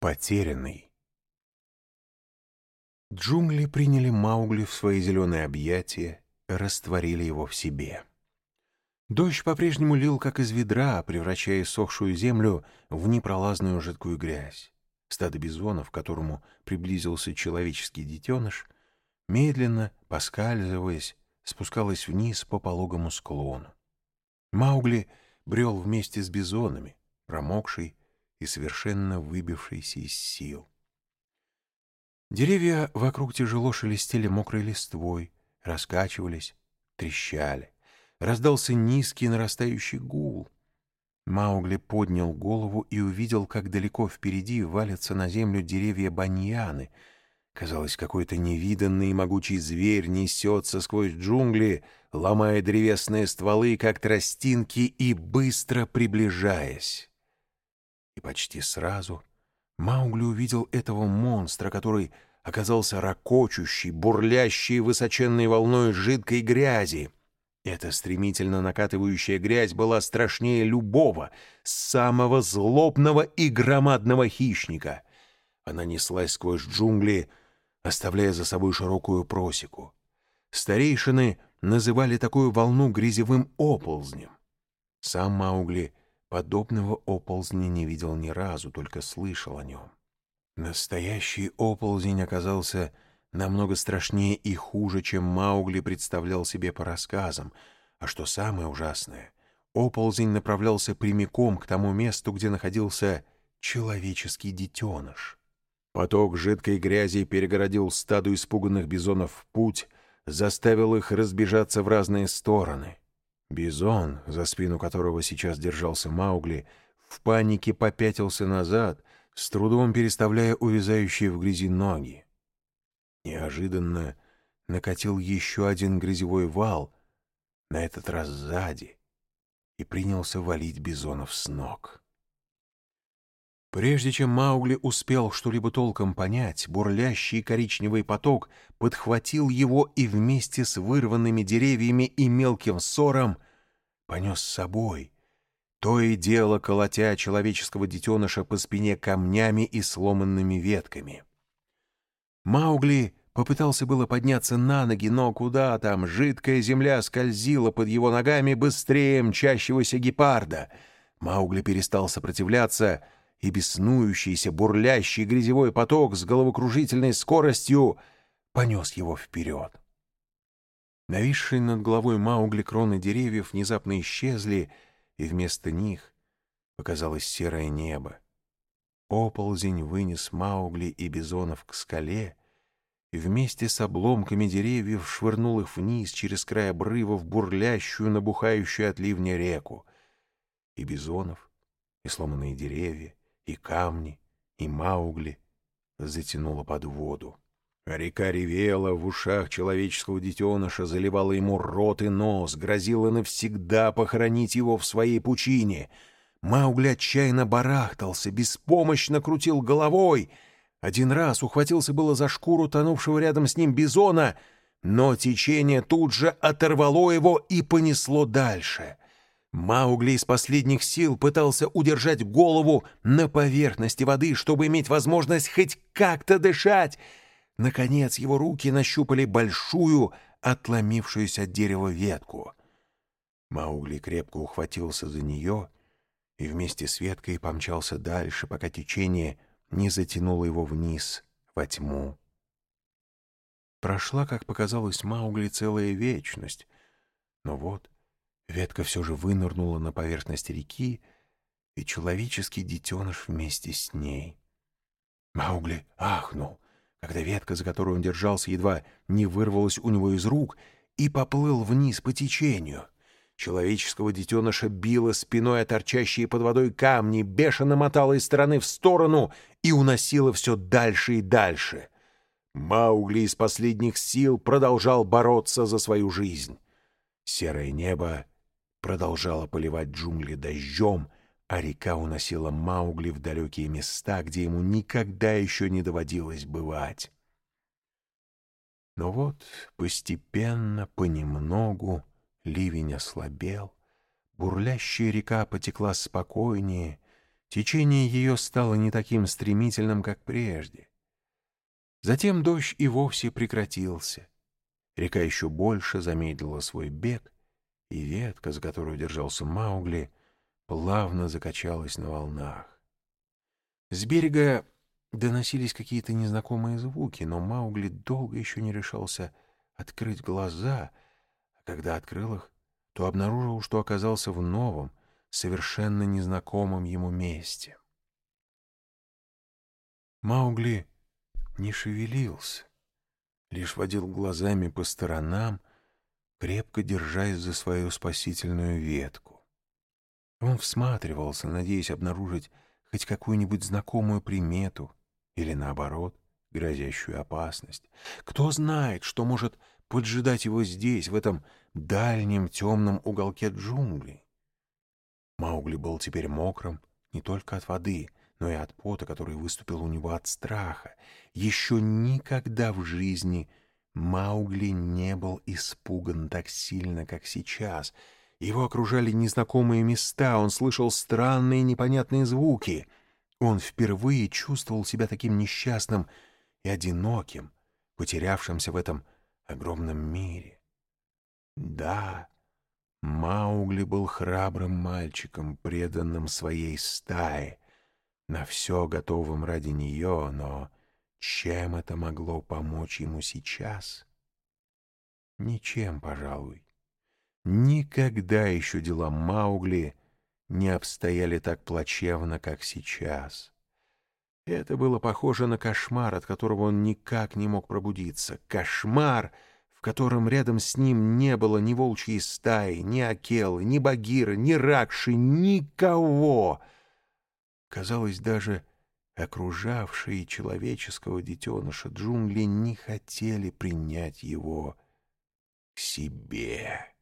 Потерянный. Джунгли приняли Маугли в свои зеленые объятия, растворили его в себе. Дождь по-прежнему лил, как из ведра, превращая сохшую землю в непролазную жидкую грязь. Стадо бизонов, к которому приблизился человеческий детеныш, медленно, поскальзываясь, спускалось вниз по пологому склону. Маугли брел вместе с бизонами, промокший, и совершенно выбившийся из сил. Деревья вокруг тяжело шелестели мокрой листвой, раскачивались, трещали. Раздался низкий нарастающий гул. Маугли поднял голову и увидел, как далеко впереди валятся на землю деревья баньяны. Казалось, какой-то невиданный могучий зверь несется сквозь джунгли, ломая древесные стволы, как тростинки, и быстро приближаясь. И почти сразу Маугли увидел этого монстра, который оказался ракочущей, бурлящей высоченной волной жидкой грязи. Эта стремительно накатывающая грязь была страшнее любого, самого злобного и громадного хищника. Она неслась сквозь джунгли, оставляя за собой широкую просеку. Старейшины называли такую волну грязевым оползнем. Сам Маугли Подобного оползня не видел ни разу, только слышал о нем. Настоящий оползень оказался намного страшнее и хуже, чем Маугли представлял себе по рассказам. А что самое ужасное, оползень направлялся прямиком к тому месту, где находился человеческий детеныш. Поток жидкой грязи перегородил стаду испуганных бизонов путь, заставил их разбежаться в разные стороны. Бизон, за спину которого сейчас держался Маугли, в панике попятился назад, с трудом переставляя увязающие в грязи ноги. Неожиданно накатил еще один грязевой вал, на этот раз сзади, и принялся валить бизонов с ног. Прежде чем Маугли успел что-либо толком понять, бурлящий коричневый поток подхватил его и вместе с вырванными деревьями и мелким ссором понес с собой, то и дело колотя человеческого детеныша по спине камнями и сломанными ветками. Маугли попытался было подняться на ноги, но куда там, жидкая земля скользила под его ногами быстрее мчащегося гепарда. Маугли перестал сопротивляться — и беснующийся, бурлящий грязевой поток с головокружительной скоростью понес его вперед. Нависшие над головой Маугли кроны деревьев внезапно исчезли, и вместо них показалось серое небо. Оползень вынес Маугли и бизонов к скале, и вместе с обломками деревьев швырнул их вниз через край обрыва в бурлящую, набухающую от ливня реку. И бизонов, и сломанные деревья, и камни, и Маугли затянуло под воду. Река ревела в ушах человеческого детеныша, заливала ему рот и нос, грозила навсегда похоронить его в своей пучине. Маугли отчаянно барахтался, беспомощно крутил головой. Один раз ухватился было за шкуру тонувшего рядом с ним бизона, но течение тут же оторвало его и понесло дальше. Маугли из последних сил пытался удержать голову на поверхности воды, чтобы иметь возможность хоть как-то дышать. Наконец его руки нащупали большую, отломившуюся от дерева ветку. Маугли крепко ухватился за нее и вместе с веткой помчался дальше, пока течение не затянуло его вниз, во тьму. Прошла, как показалось Маугли, целая вечность. Но вот Ветка все же вынырнула на поверхность реки, и человеческий детеныш вместе с ней. Маугли ахнул, когда ветка, за которую он держался, едва не вырвалась у него из рук, и поплыл вниз по течению. Человеческого детеныша било спиной о торчащие под водой камни, бешено мотало из стороны в сторону и уносило все дальше и дальше. Маугли из последних сил продолжал бороться за свою жизнь. Серое небо продолжала поливать джунгли дождем, а река уносила Маугли в далекие места, где ему никогда еще не доводилось бывать. Но вот постепенно, понемногу, ливень ослабел, бурлящая река потекла спокойнее, Течение ее стало не таким стремительным, как прежде. Затем дождь и вовсе прекратился. Река еще больше замедлила свой бег, и ветка, за которую держался Маугли, плавно закачалась на волнах. С берега доносились какие-то незнакомые звуки, но Маугли долго еще не решался открыть глаза, а когда открыл их, то обнаружил, что оказался в новом, совершенно незнакомом ему месте. Маугли не шевелился, лишь водил глазами по сторонам, крепко держась за свою спасительную ветку. Он всматривался, надеясь обнаружить хоть какую-нибудь знакомую примету или, наоборот, грозящую опасность. Кто знает, что может поджидать его здесь, в этом дальнем темном уголке джунглей. Маугли был теперь мокрым не только от воды, но и от пота, который выступил у него от страха. Еще никогда в жизни Маугли не был испуган так сильно, как сейчас. Его окружали незнакомые места, он слышал странные непонятные звуки. Он впервые чувствовал себя таким несчастным и одиноким, потерявшимся в этом огромном мире. Да, Маугли был храбрым мальчиком, преданным своей стае, на все готовым ради нее, но чем это могло помочь ему сейчас? Ничем, пожалуй. Никогда еще дела Маугли не обстояли так плачевно, как сейчас. Это было похоже на кошмар, от которого он никак не мог пробудиться. Кошмар — в котором рядом с ним не было ни волчьей стаи, ни Акелы, ни Багира, ни Ракши, никого. Казалось, даже окружавшие человеческого детеныша джунгли не хотели принять его к себе.